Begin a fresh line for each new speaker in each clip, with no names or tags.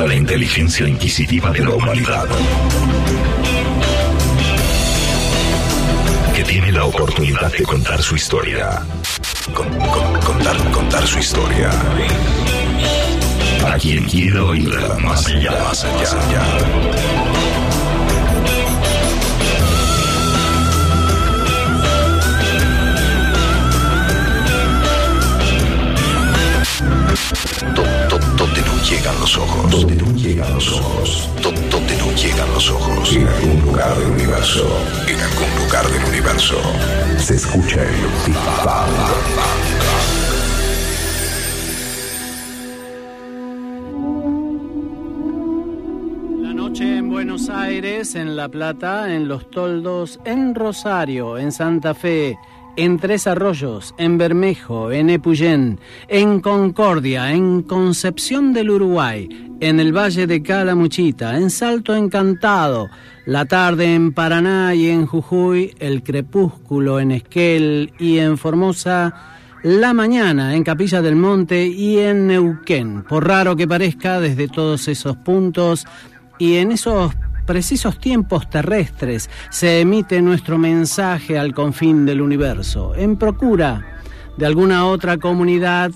contra la inteligencia inquisitiva de la humanidad. Que tiene la oportunidad de contar su historia. contar, contar su historia. A quien quiera oírla más allá, más allá. Allá. Donde no llegan los ojos. Donde no llegan los ojos. Donde no llegan los ojos. En algún lugar del universo. En algún lugar del universo. Se escucha el Big
La noche en Buenos Aires, en La Plata, en Los Toldos, en Rosario, en Santa Fe en Tres Arroyos, en Bermejo, en Epuyén, en Concordia, en Concepción del Uruguay, en el Valle de Calamuchita, en Salto Encantado, la tarde en Paraná y en Jujuy, el crepúsculo en Esquel y en Formosa, la mañana en Capilla del Monte y en Neuquén. Por raro que parezca, desde todos esos puntos y en esos precisos tiempos terrestres se emite nuestro mensaje al confín del universo, en procura de alguna otra comunidad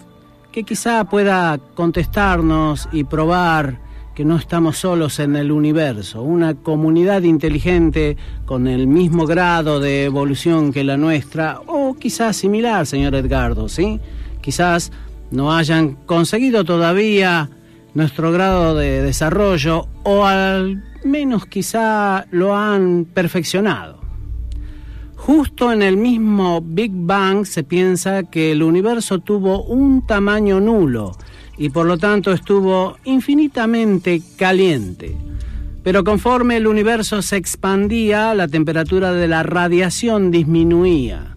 que quizá pueda contestarnos y probar que no estamos solos en el universo, una comunidad inteligente con el mismo grado de evolución que la nuestra, o quizás similar, señor Edgardo, ¿sí? Quizás no hayan conseguido todavía nuestro grado de desarrollo o al menos quizá lo han perfeccionado. Justo en el mismo Big Bang se piensa que el universo tuvo un tamaño nulo y por lo tanto estuvo infinitamente caliente. Pero conforme el universo se expandía, la temperatura de la radiación disminuía.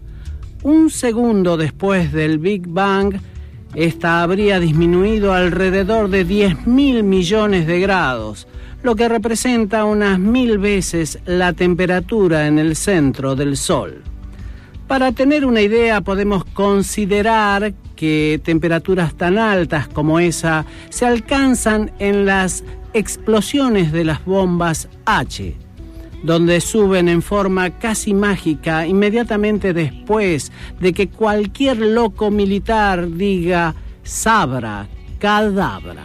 Un segundo después del Big Bang, esta habría disminuido alrededor de 10.000 millones de grados, lo que representa unas mil veces la temperatura en el centro del Sol. Para tener una idea podemos considerar que temperaturas tan altas como esa se alcanzan en las explosiones de las bombas H, donde suben en forma casi mágica inmediatamente después de que cualquier loco militar diga sabra, cadabra.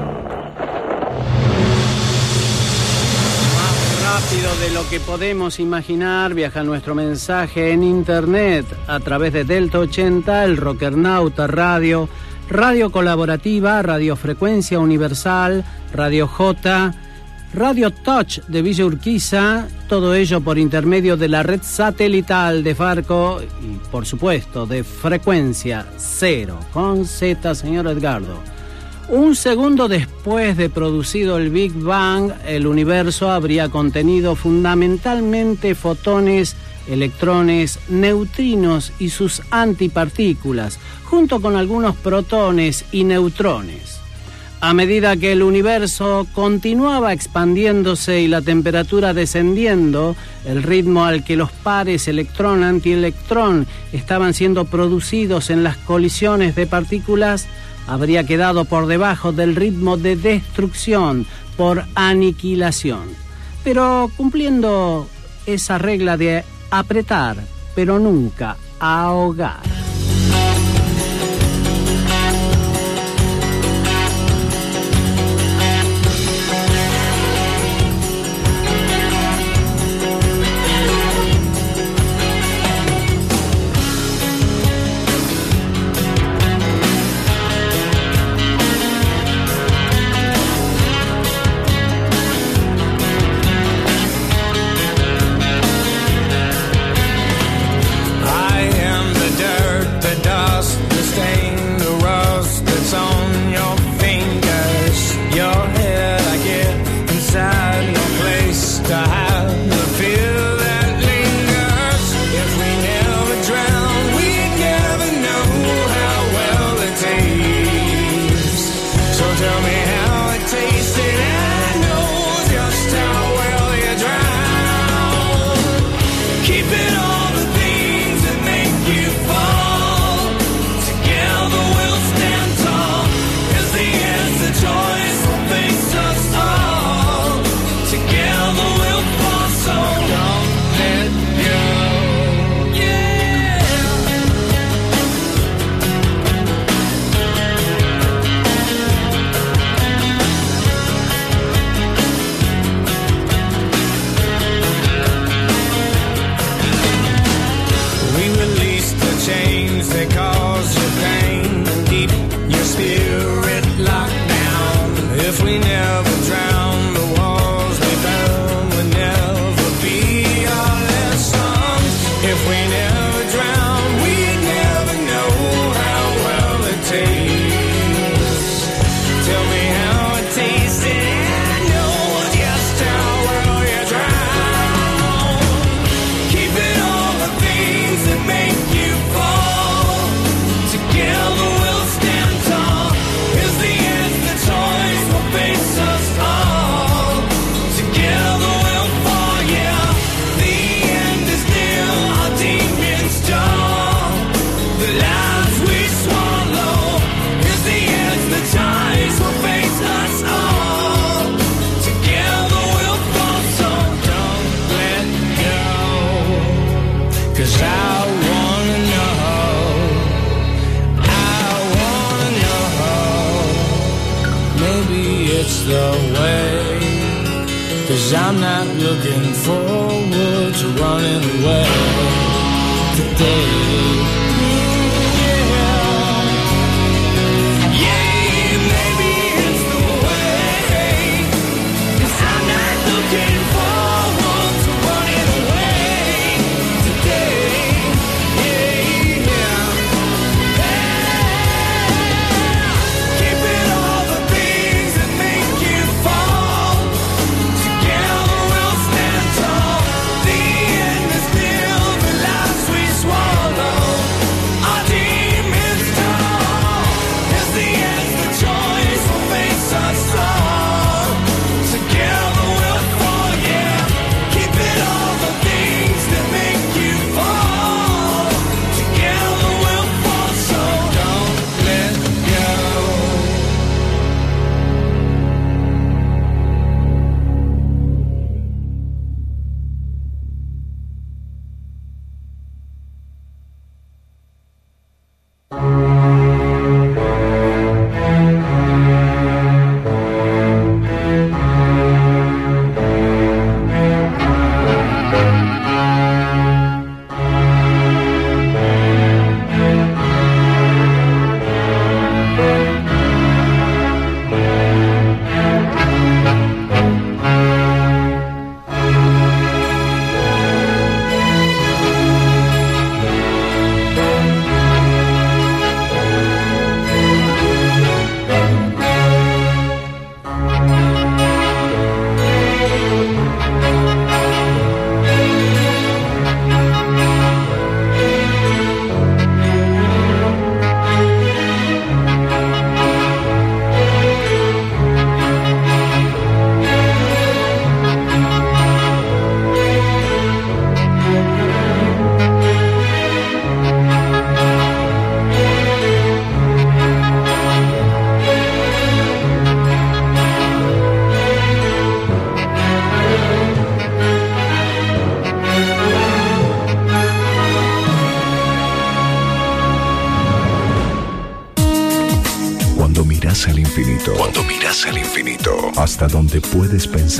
De lo que podemos imaginar viaja nuestro mensaje en internet a través de Delta 80, el Rockernauta Radio, Radio Colaborativa, Radio Frecuencia Universal, Radio J, Radio Touch de Villa Urquiza, todo ello por intermedio de la red satelital de Farco y por supuesto de frecuencia cero con Z, señor Edgardo. Un segundo después de producido el Big Bang, el universo habría contenido fundamentalmente fotones, electrones, neutrinos y sus antipartículas, junto con algunos protones y neutrones. A medida que el universo continuaba expandiéndose y la temperatura descendiendo, el ritmo al que los pares electrón-antielectrón estaban siendo producidos en las colisiones de partículas habría quedado por debajo del ritmo de destrucción por aniquilación, pero cumpliendo esa regla de apretar, pero nunca ahogar.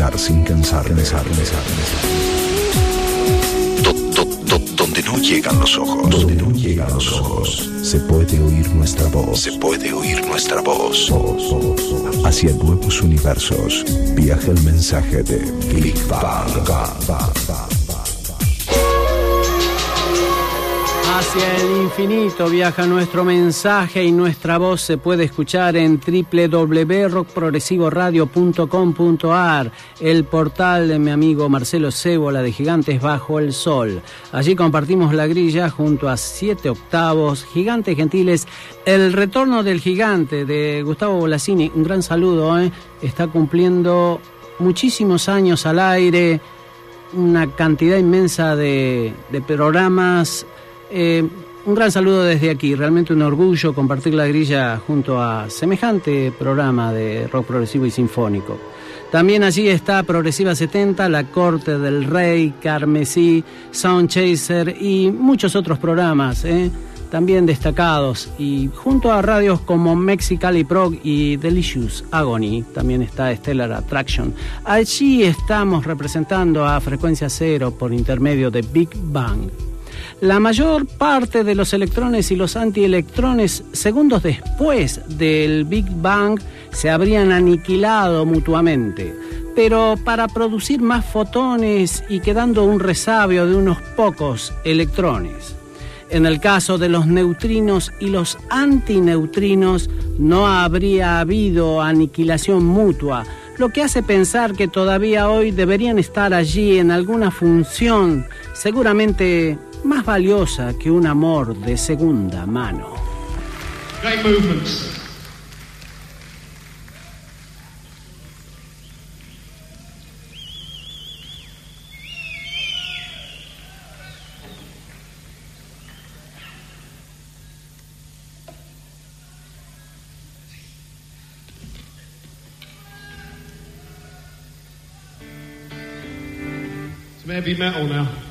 Pensar sin cansar, pensar, pensar, Donde no llegan los ojos, donde no llegan los ojos, se puede oír nuestra voz, se puede oír nuestra voz. Hacia nuevos universos. Viaja el mensaje de Big Bang.
Hacia el infinito viaja nuestro mensaje y nuestra voz se puede escuchar en www.rockprogresivoradio.com.ar, el portal de mi amigo Marcelo Cébola de Gigantes Bajo el Sol. Allí compartimos la grilla junto a siete octavos, Gigantes Gentiles, El Retorno del Gigante de Gustavo Bolasini. Un gran saludo, ¿eh? está cumpliendo muchísimos años al aire, una cantidad inmensa de, de programas eh, un gran saludo desde aquí, realmente un orgullo compartir la grilla junto a semejante programa de rock progresivo y sinfónico. También allí está Progresiva 70, La Corte del Rey, Carmesí, Sound Chaser y muchos otros programas, ¿eh? también destacados. Y junto a radios como Mexicali Prog y Delicious Agony, también está Stellar Attraction. Allí estamos representando a Frecuencia Cero por intermedio de Big Bang. La mayor parte de los electrones y los antielectrones, segundos después del Big Bang, se habrían aniquilado mutuamente, pero para producir más fotones y quedando un resabio de unos pocos electrones. En el caso de los neutrinos y los antineutrinos no habría habido aniquilación mutua, lo que hace pensar que todavía hoy deberían estar allí en alguna función, seguramente más valiosa que un amor de segunda mano.
Metal now.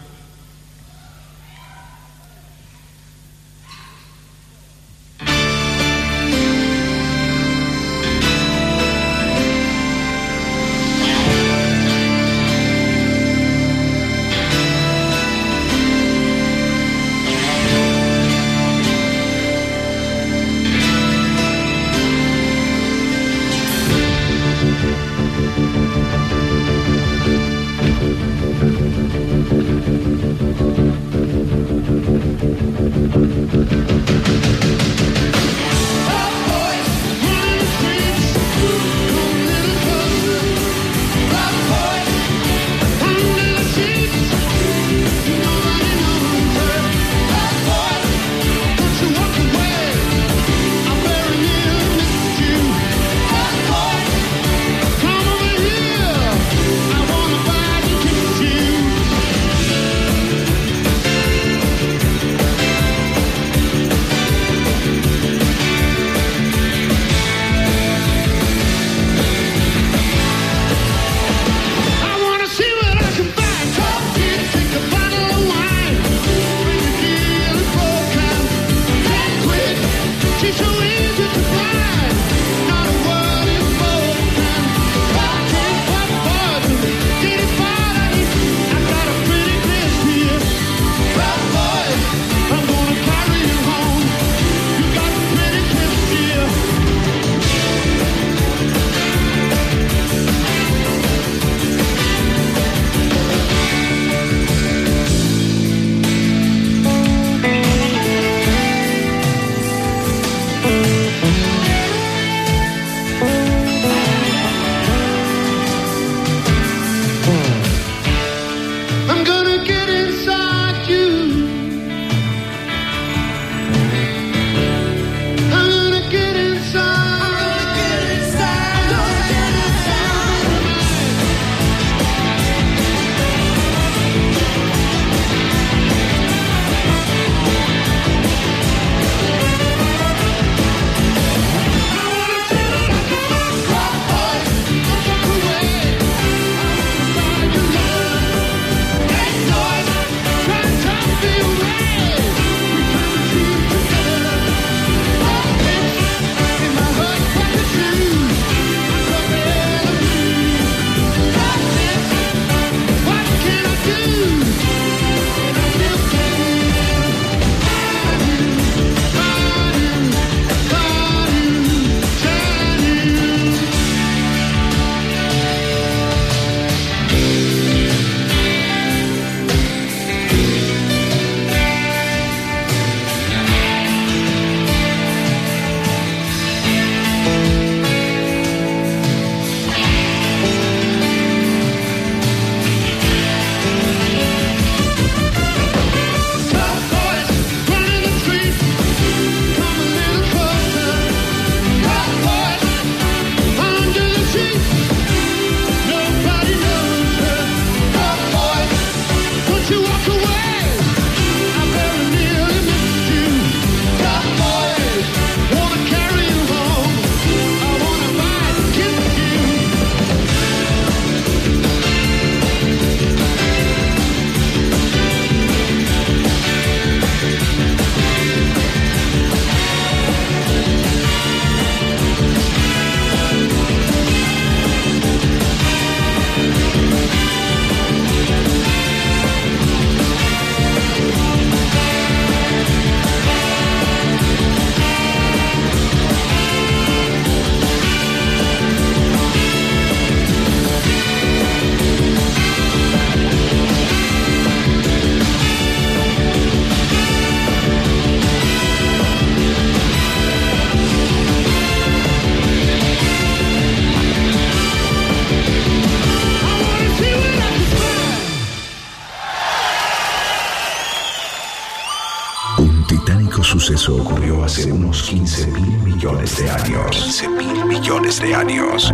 Suceso ocurrió hace unos 15 mil millones de años. 15 mil millones de años.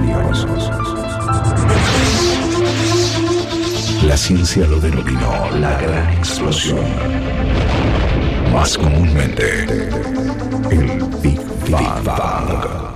La ciencia lo denominó la gran explosión. Más comúnmente, el Big Bang.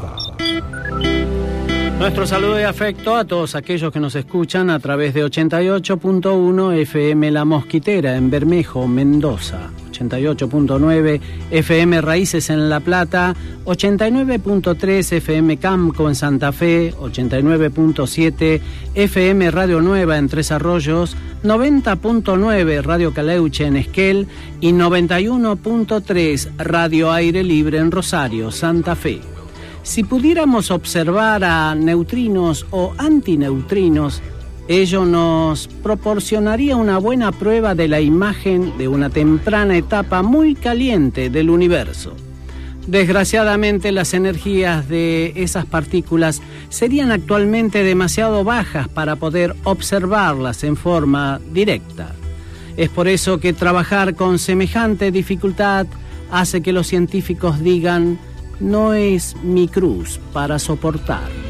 Nuestro saludo de afecto a todos aquellos que nos escuchan a través de 88.1 FM La Mosquitera en Bermejo, Mendoza. 88.9 FM Raíces en La Plata, 89.3 FM Camco en Santa Fe, 89.7 FM Radio Nueva en Tres Arroyos, 90.9 Radio Caleuche en Esquel y 91.3 Radio Aire Libre en Rosario, Santa Fe. Si pudiéramos observar a neutrinos o antineutrinos, ello nos proporcionaría una buena prueba de la imagen de una temprana etapa muy caliente del universo. Desgraciadamente las energías de esas partículas serían actualmente demasiado bajas para poder observarlas en forma directa. Es por eso que trabajar con semejante dificultad hace que los científicos digan no es mi cruz para soportar.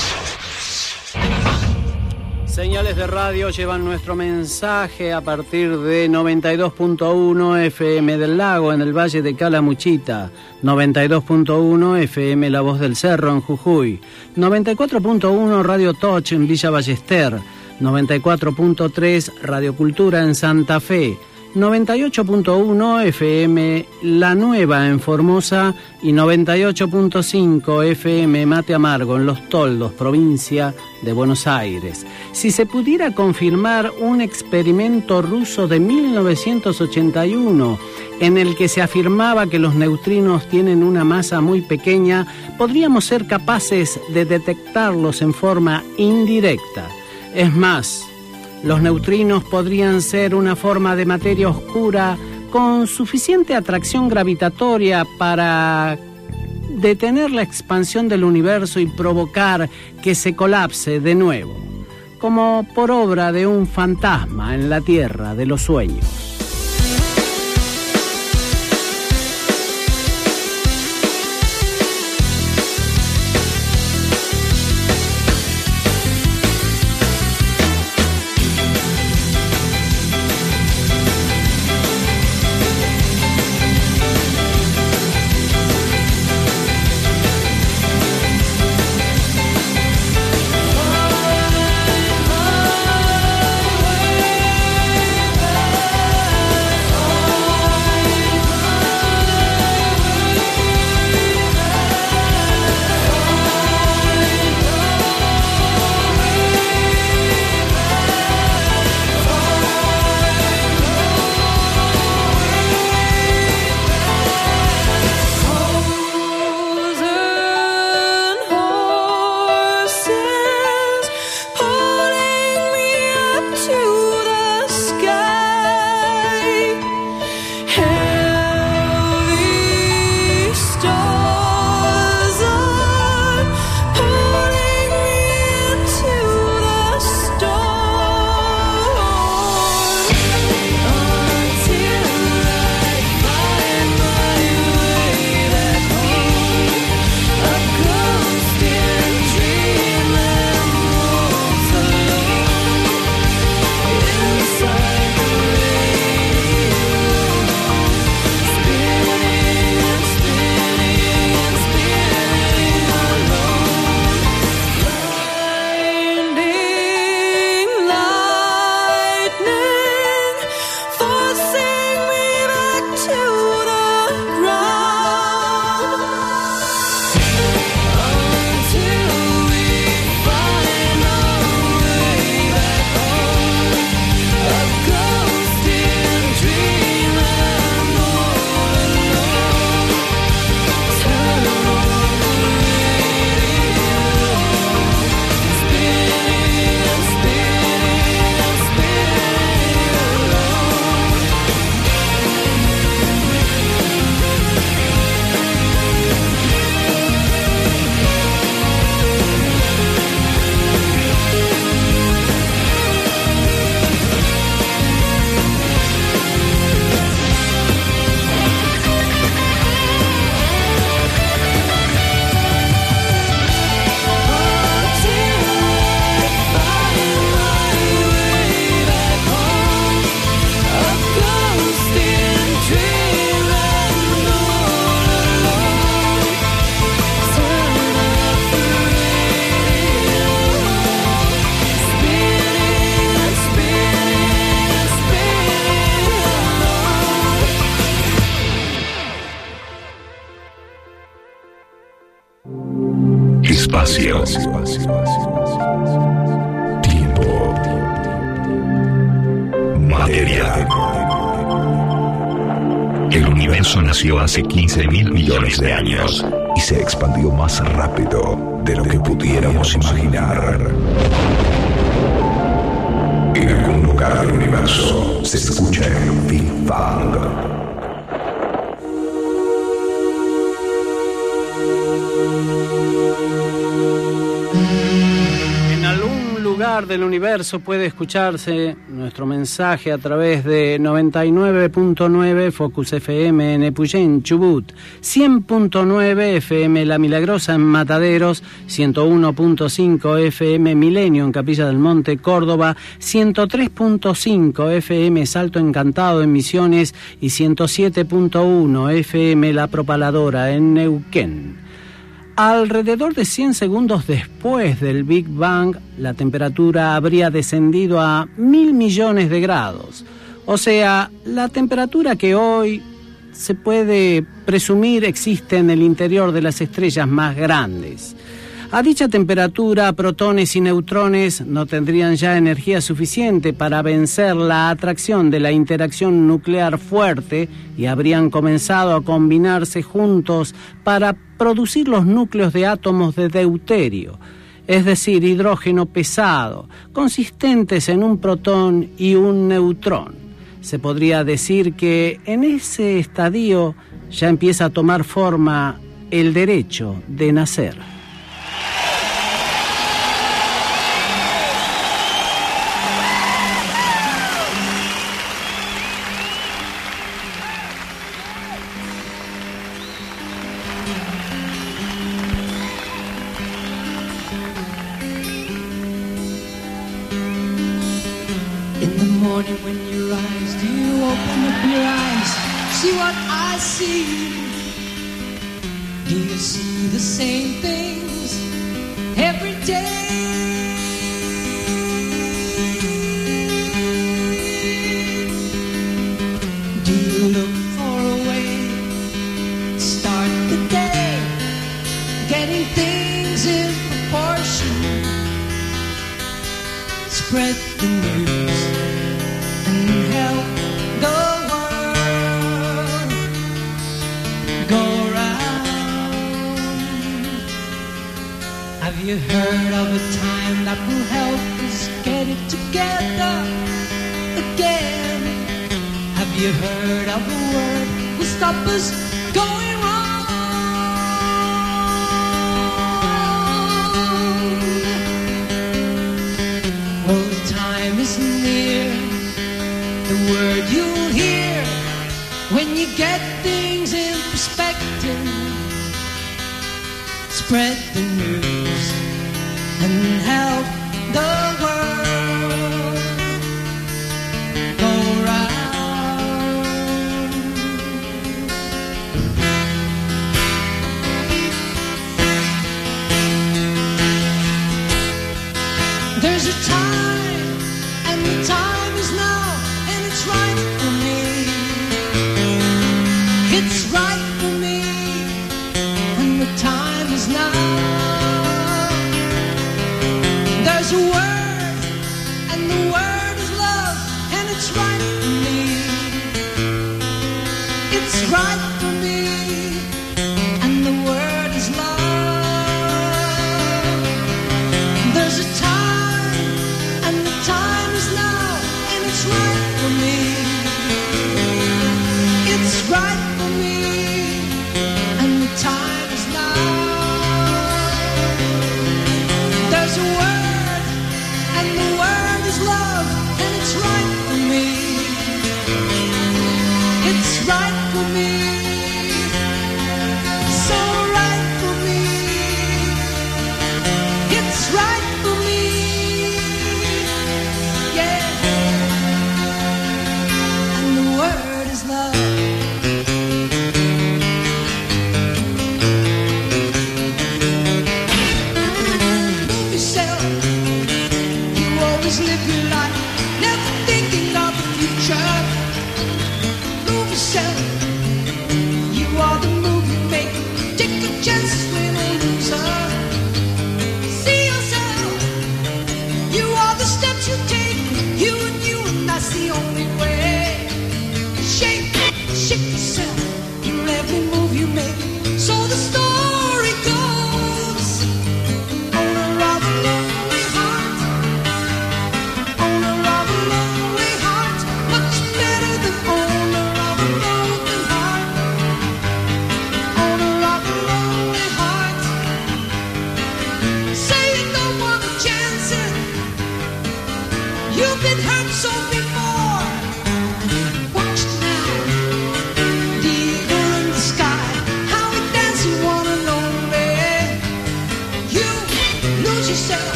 Señales de radio llevan nuestro mensaje a partir de 92.1 FM del Lago en el Valle de Calamuchita, 92.1 FM La Voz del Cerro en Jujuy, 94.1 Radio Touch en Villa Ballester, 94.3 Radio Cultura en Santa Fe, 98.1 FM La Nueva en Formosa y 98.5 FM Mate Amargo en Los Toldos, provincia de Buenos Aires. Si se pudiera confirmar un experimento ruso de 1981 en el que se afirmaba que los neutrinos tienen una masa muy pequeña, podríamos ser capaces de detectarlos en forma indirecta. Es más, los neutrinos podrían ser una forma de materia oscura con suficiente atracción gravitatoria para detener la expansión del universo y provocar que se colapse de nuevo, como por obra de un fantasma en la Tierra de los sueños.
Puede escucharse nuestro mensaje a través de 99.9 Focus FM en Epuyén, Chubut, 100.9 FM La Milagrosa en Mataderos, 101.5 FM Milenio en Capilla del Monte, Córdoba, 103.5 FM Salto Encantado en Misiones y 107.1 FM La Propaladora en Neuquén. Alrededor de 100 segundos después del Big Bang, la temperatura habría descendido a mil millones de grados. O sea, la temperatura que hoy se puede presumir existe en el interior de las estrellas más grandes. A dicha temperatura, protones y neutrones no tendrían ya energía suficiente para vencer la atracción de la interacción nuclear fuerte y habrían comenzado a combinarse juntos para producir los núcleos de átomos de deuterio, es decir, hidrógeno pesado, consistentes en un protón y un neutrón. Se podría decir que en ese estadio ya empieza a tomar forma el derecho de nacer. you heard of a time that will help us get it together again? Have you heard of a word will stop us going? love and it's
right for me. It's right for me.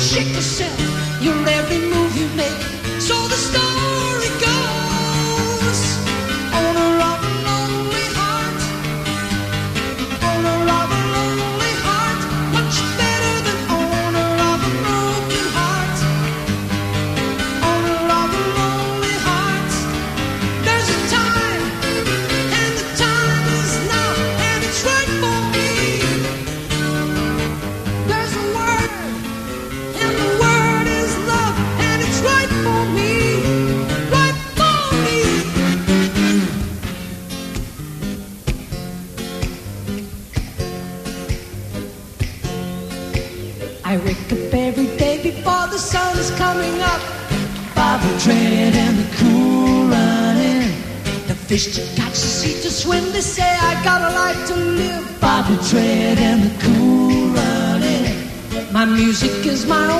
shake yourself, your every move. Smile.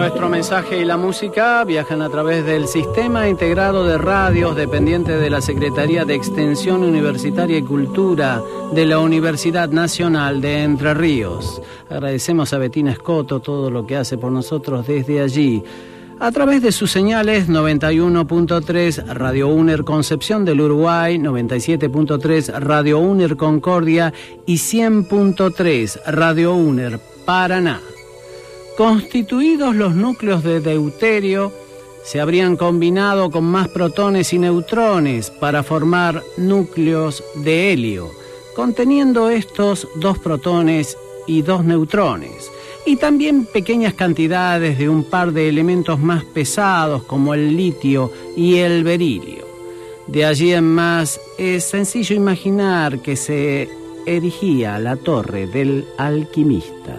Nuestro mensaje y la música viajan a través del Sistema Integrado de Radios dependiente de la Secretaría de Extensión Universitaria y Cultura de la Universidad Nacional de Entre Ríos. Agradecemos a Betina Escoto todo lo que hace por nosotros desde allí. A través de sus señales 91.3 Radio UNER Concepción del Uruguay, 97.3 Radio UNER Concordia y 100.3 Radio UNER Paraná. Constituidos los núcleos de deuterio, se habrían combinado con más protones y neutrones para formar núcleos de helio, conteniendo estos dos protones y dos neutrones, y también pequeñas cantidades de un par de elementos más pesados como el litio y el berilio. De allí en más es sencillo imaginar que se erigía la torre del alquimista.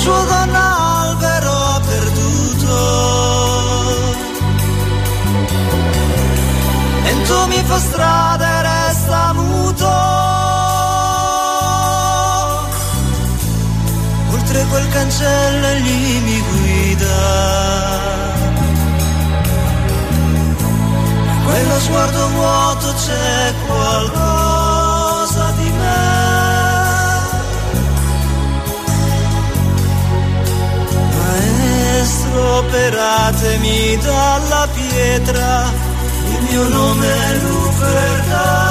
Sua donna albero ha perduto. Vento mi fa strada e resta muto. Oltre quel cancello egli mi guida. Quello sguardo vuoto c'è qualcosa Maestro, operatemi dalla pietra, il mio nome è Luperda.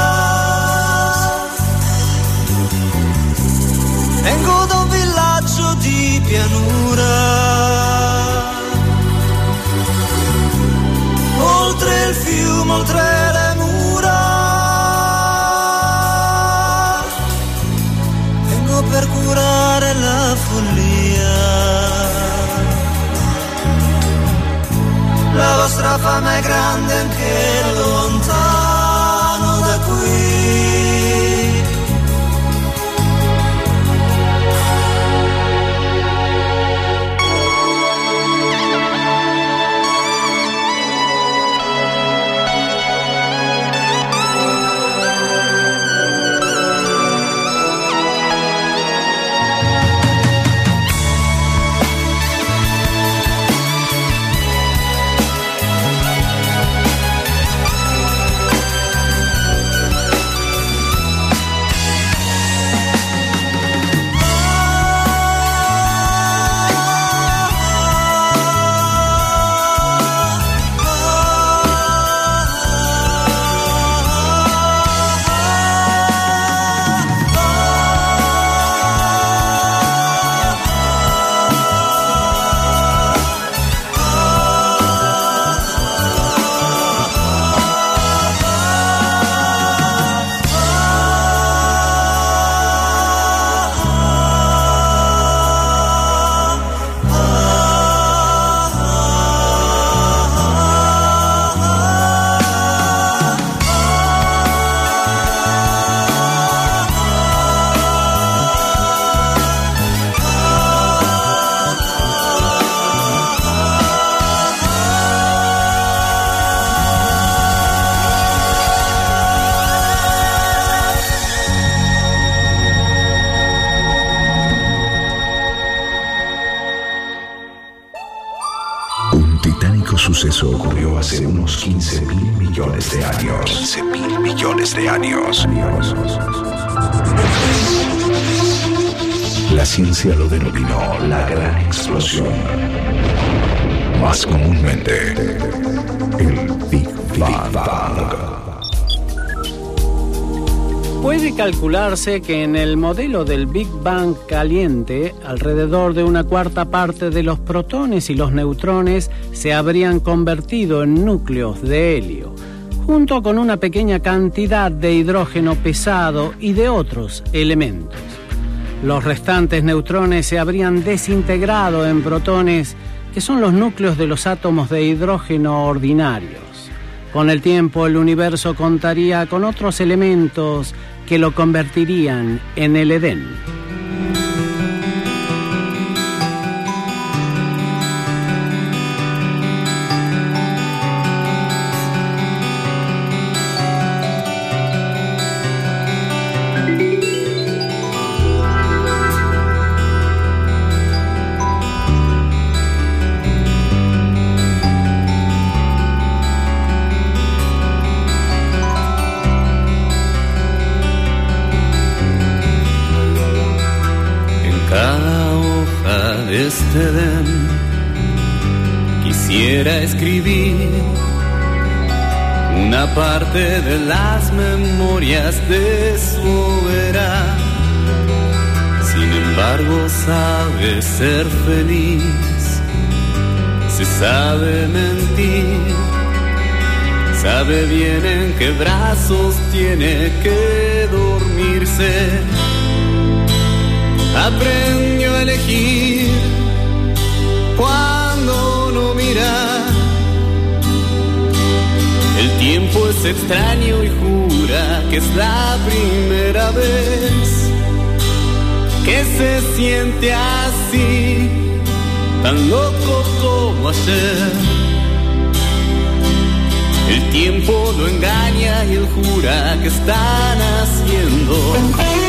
Vengo da un villaggio di pianura. Oltre il fiume, oltre le mura. Vengo per curare la follia. nostra fama è grande anche
lontana. Ciencia lo denominó la gran explosión. Más comúnmente, el Big Bang.
Puede calcularse que en el modelo del Big Bang caliente, alrededor de una cuarta parte de los protones y los neutrones se habrían convertido en núcleos de helio, junto con una pequeña cantidad de hidrógeno pesado y de otros elementos. Los restantes neutrones se habrían desintegrado en protones, que son los núcleos de los átomos de hidrógeno ordinarios. Con el tiempo el universo contaría con otros elementos que lo convertirían en el Edén.
Memorias de su vera. Sin embargo, sabe ser feliz, se sabe mentir, sabe bien en qué brazos tiene que dormirse aprendió a elegir cuando no mirar. Tiempo es extraño y jura que es la primera vez que se siente así, tan loco como ayer. El tiempo lo engaña y él jura que están haciendo.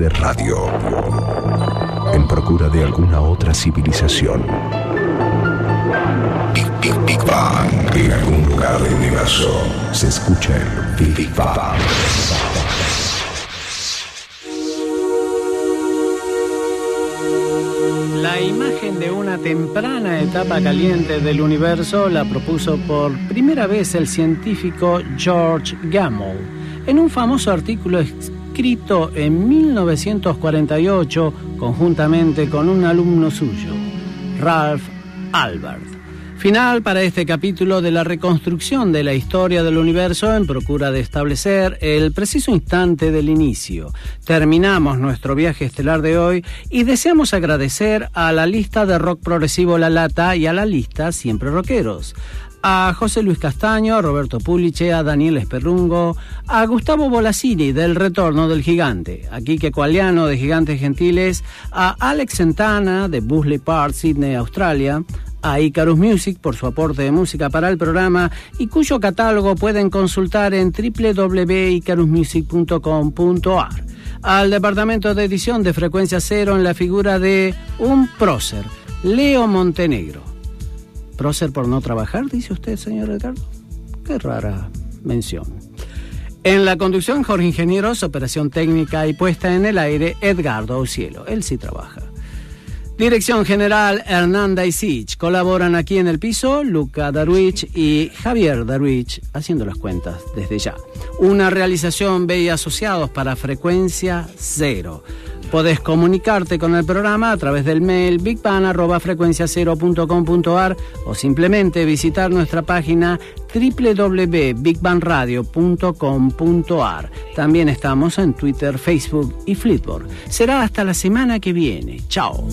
De radio. En procura de alguna otra civilización. Big, Big, Big Bang. En algún lugar del universo se escucha el Big, Big Bang.
La imagen de una temprana etapa caliente del universo la propuso por primera vez el científico George Gamow en un famoso artículo escrito en 1948 conjuntamente con un alumno suyo, Ralph Albert. Final para este capítulo de la reconstrucción de la historia del universo en procura de establecer el preciso instante del inicio. Terminamos nuestro viaje estelar de hoy y deseamos agradecer a la lista de rock progresivo La Lata y a la lista Siempre Rockeros. A José Luis Castaño, a Roberto Puliche, a Daniel Esperrungo, a Gustavo Bolasini del Retorno del Gigante, a Quique Cualiano de Gigantes Gentiles, a Alex Santana de Busley Park, Sydney, Australia, a Icarus Music por su aporte de música para el programa y cuyo catálogo pueden consultar en www.icarusmusic.com.ar. Al departamento de edición de Frecuencia Cero en la figura de un prócer, Leo Montenegro. ¿Prócer por no trabajar, dice usted, señor Ricardo? Qué rara mención. En la conducción, Jorge Ingenieros, operación técnica y puesta en el aire, Edgardo Cielo. Él sí trabaja. Dirección General Hernanda y Sich. Colaboran aquí en el piso Luca Darwich y Javier Darwich, haciendo las cuentas desde ya. Una realización B y asociados para frecuencia cero. Podés comunicarte con el programa a través del mail bigban.frecuenciacero.com.ar o simplemente visitar nuestra página www.bigbanradio.com.ar. También estamos en Twitter, Facebook y Flipboard. Será hasta la semana que viene. Chao.